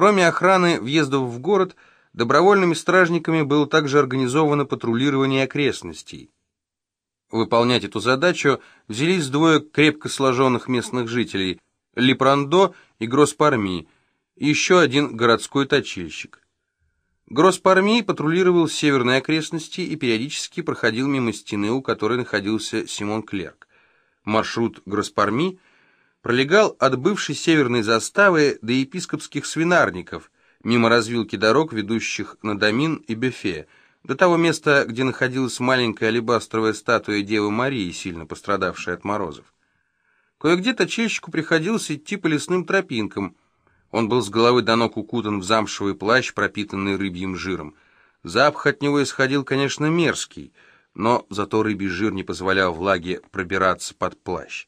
Кроме охраны въездов в город, добровольными стражниками было также организовано патрулирование окрестностей. Выполнять эту задачу взялись двое крепко сложенных местных жителей – Липрандо и Гроспарми, и еще один городской точильщик. Гроспарми патрулировал северные окрестности и периодически проходил мимо стены, у которой находился Симон Клерк. Маршрут Гроспарми пролегал от бывшей северной заставы до епископских свинарников, мимо развилки дорог, ведущих на Домин и Бефе, до того места, где находилась маленькая алебастровая статуя Девы Марии, сильно пострадавшая от морозов. Кое-где точильщику приходилось идти по лесным тропинкам. Он был с головы до ног укутан в замшевый плащ, пропитанный рыбьим жиром. Запах от него исходил, конечно, мерзкий, но зато рыбий жир не позволял влаге пробираться под плащ.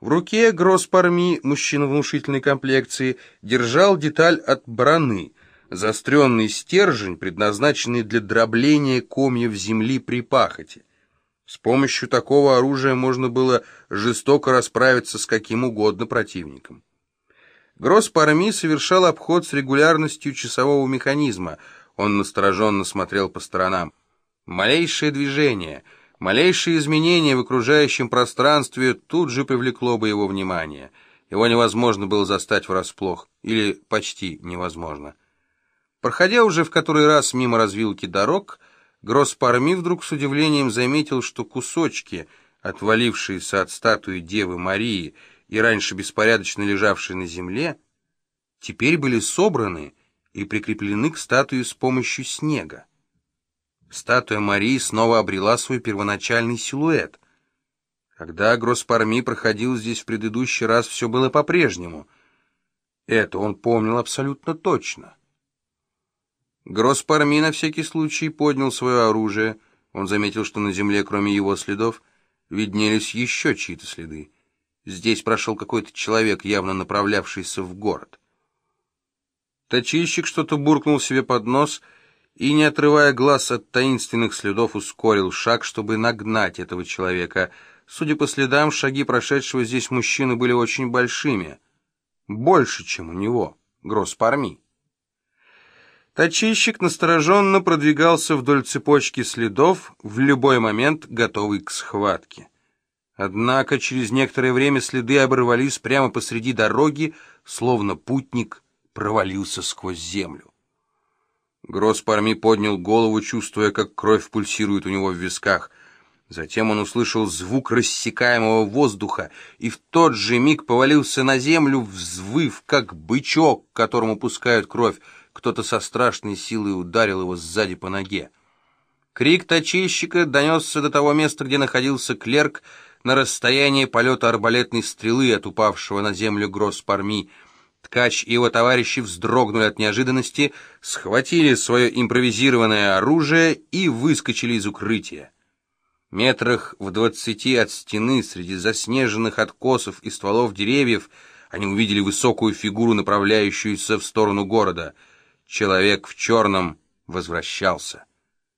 В руке Гросс-Парми, мужчина внушительной комплекции, держал деталь от браны, заостренный стержень, предназначенный для дробления комьев земли при пахоте. С помощью такого оружия можно было жестоко расправиться с каким угодно противником. Гросс-Парми совершал обход с регулярностью часового механизма. Он настороженно смотрел по сторонам. Малейшее движение, малейшее изменение в окружающем пространстве тут же привлекло бы его внимание. Его невозможно было застать врасплох, или почти невозможно. Проходя уже в который раз мимо развилки дорог, Гросс-Парми вдруг с удивлением заметил, что кусочки, отвалившиеся от статуи Девы Марии и раньше беспорядочно лежавшие на земле, теперь были собраны и прикреплены к статуе с помощью снега. Статуя Марии снова обрела свой первоначальный силуэт. Когда Гросс-Парми проходил здесь в предыдущий раз, все было по-прежнему. Это он помнил абсолютно точно. Гросс-Парми на всякий случай поднял свое оружие. Он заметил, что на земле, кроме его следов, виднелись еще чьи-то следы. Здесь прошел какой-то человек, явно направлявшийся в город. Точильщик что-то буркнул себе под нос и, не отрывая глаз от таинственных следов, ускорил шаг, чтобы нагнать этого человека. Судя по следам, шаги прошедшего здесь мужчины были очень большими. Больше, чем у него, Гросс-Парми. Точильщик настороженно продвигался вдоль цепочки следов, в любой момент готовый к схватке. Однако через некоторое время следы оборвались прямо посреди дороги, словно путник провалился сквозь землю. Гросс Парми поднял голову, чувствуя, как кровь пульсирует у него в висках. Затем он услышал звук рассекаемого воздуха и в тот же миг повалился на землю, взвыв, как бычок, которому пускают кровь. Кто-то со страшной силой ударил его сзади по ноге. Крик точильщика донесся до того места, где находился клерк, на расстоянии полета арбалетной стрелы от упавшего на землю Гросс-Парми. Ткач и его товарищи вздрогнули от неожиданности, схватили свое импровизированное оружие и выскочили из укрытия. Метрах в двадцати от стены, среди заснеженных откосов и стволов деревьев, они увидели высокую фигуру, направляющуюся в сторону города — Человек в черном возвращался.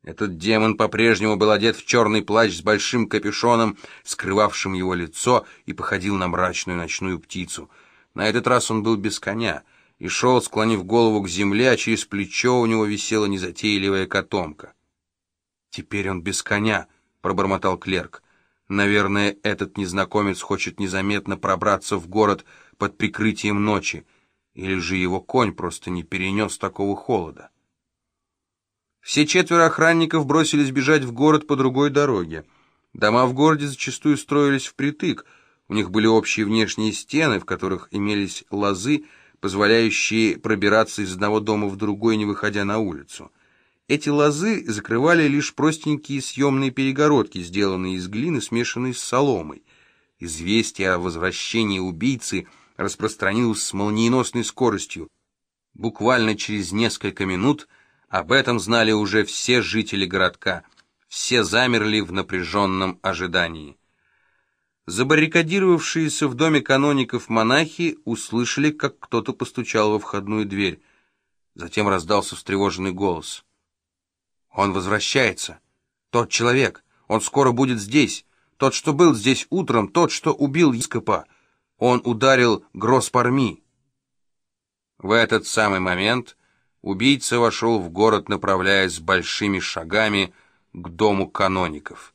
Этот демон по-прежнему был одет в черный плащ с большим капюшоном, скрывавшим его лицо, и походил на мрачную ночную птицу. На этот раз он был без коня и шел, склонив голову к земле, а через плечо у него висела незатейливая котомка. «Теперь он без коня», — пробормотал клерк. «Наверное, этот незнакомец хочет незаметно пробраться в город под прикрытием ночи». Или же его конь просто не перенес такого холода? Все четверо охранников бросились бежать в город по другой дороге. Дома в городе зачастую строились впритык, у них были общие внешние стены, в которых имелись лозы, позволяющие пробираться из одного дома в другой, не выходя на улицу. Эти лозы закрывали лишь простенькие съемные перегородки, сделанные из глины, смешанной с соломой. Известие о возвращении убийцы – распространилась с молниеносной скоростью. Буквально через несколько минут об этом знали уже все жители городка. Все замерли в напряженном ожидании. Забаррикадировавшиеся в доме каноников монахи услышали, как кто-то постучал во входную дверь. Затем раздался встревоженный голос. «Он возвращается! Тот человек! Он скоро будет здесь! Тот, что был здесь утром, тот, что убил Ископа!» Он ударил Гросс-Парми. В этот самый момент убийца вошел в город, направляясь большими шагами к дому каноников.